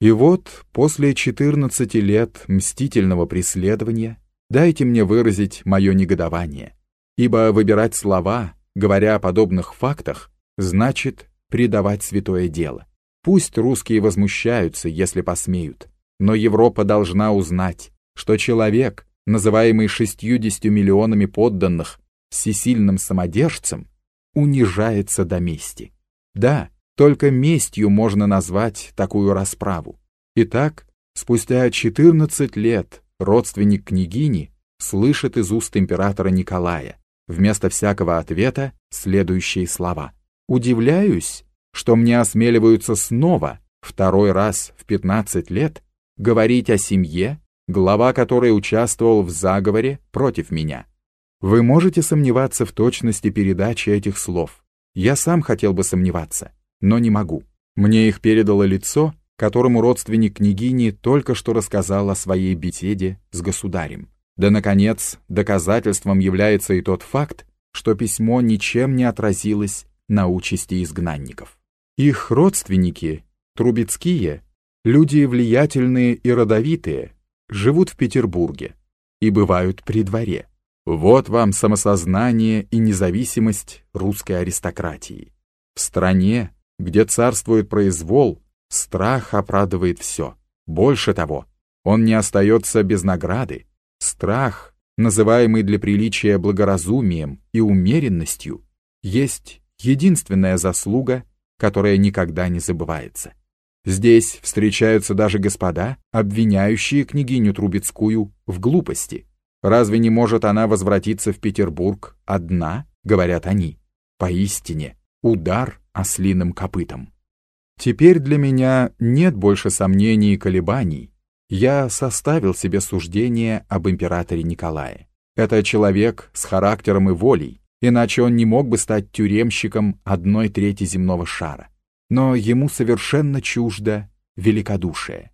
И вот, после 14 лет мстительного преследования, дайте мне выразить мое негодование, ибо выбирать слова, говоря о подобных фактах, значит предавать святое дело. Пусть русские возмущаются, если посмеют, но Европа должна узнать, что человек, называемый 60 миллионами подданных всесильным самодержцем, унижается до мести. Да, только местью можно назвать такую расправу. Итак, спустя 14 лет родственник княгини слышит из уст императора Николая вместо всякого ответа следующие слова. «Удивляюсь, что мне осмеливаются снова, второй раз в 15 лет, говорить о семье, глава которой участвовал в заговоре против меня. Вы можете сомневаться в точности передачи этих слов. Я сам хотел бы сомневаться, но не могу. Мне их передало лицо, которому родственник княгини только что рассказал о своей беседе с государем. Да, наконец, доказательством является и тот факт, что письмо ничем не отразилось на участи изгнанников. Их родственники, Трубецкие, люди влиятельные и родовитые, живут в Петербурге и бывают при дворе. Вот вам самосознание и независимость русской аристократии. В стране, где царствует произвол, страх оправдывает все. Больше того, он не остается без награды. Страх, называемый для приличия благоразумием и умеренностью, есть единственная заслуга, которая никогда не забывается. Здесь встречаются даже господа, обвиняющие княгиню Трубецкую в глупости, Разве не может она возвратиться в Петербург одна, говорят они? Поистине, удар ослиным копытом. Теперь для меня нет больше сомнений и колебаний. Я составил себе суждение об императоре Николае. Это человек с характером и волей, иначе он не мог бы стать тюремщиком одной трети земного шара. Но ему совершенно чуждо великодушие.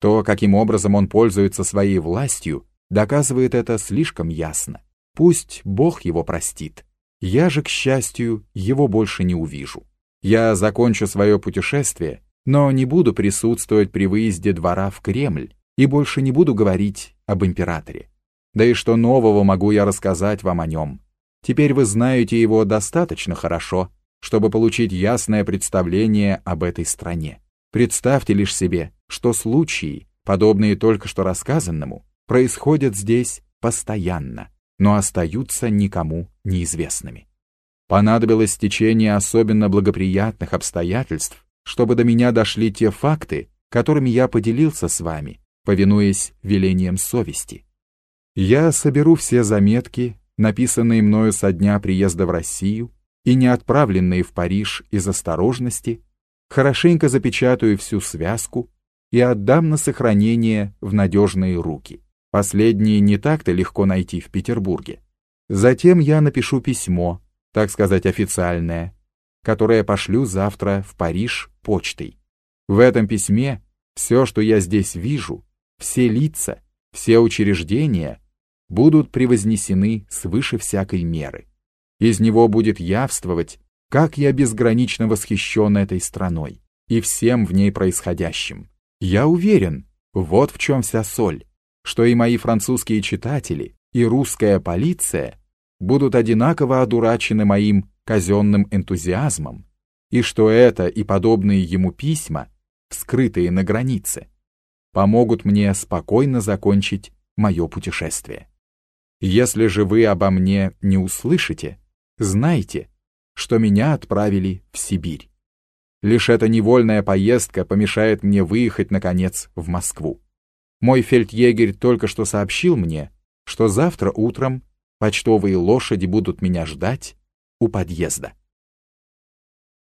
То, каким образом он пользуется своей властью, доказывает это слишком ясно. Пусть Бог его простит. Я же, к счастью, его больше не увижу. Я закончу свое путешествие, но не буду присутствовать при выезде двора в Кремль и больше не буду говорить об императоре. Да и что нового могу я рассказать вам о нем? Теперь вы знаете его достаточно хорошо, чтобы получить ясное представление об этой стране. Представьте лишь себе, что случаи, подобные только что рассказанному, происходят здесь постоянно, но остаются никому неизвестными. Понадобилось течение особенно благоприятных обстоятельств, чтобы до меня дошли те факты, которыми я поделился с вами, повинуясь велениям совести. Я соберу все заметки, написанные мною со дня приезда в Россию и не отправленные в Париж из осторожности, хорошенько запечатаю всю связку и отдам на сохранение в надежные руки. Последние не так-то легко найти в Петербурге. Затем я напишу письмо, так сказать, официальное, которое пошлю завтра в Париж почтой. В этом письме все, что я здесь вижу, все лица, все учреждения будут превознесены свыше всякой меры. Из него будет явствовать, как я безгранично восхищен этой страной и всем в ней происходящим. Я уверен, вот в чем вся соль что и мои французские читатели, и русская полиция будут одинаково одурачены моим казенным энтузиазмом, и что это и подобные ему письма, вскрытые на границе, помогут мне спокойно закончить мое путешествие. Если же вы обо мне не услышите, знайте, что меня отправили в Сибирь. Лишь эта невольная поездка помешает мне выехать, наконец, в Москву. Мой фельдъегерь только что сообщил мне, что завтра утром почтовые лошади будут меня ждать у подъезда.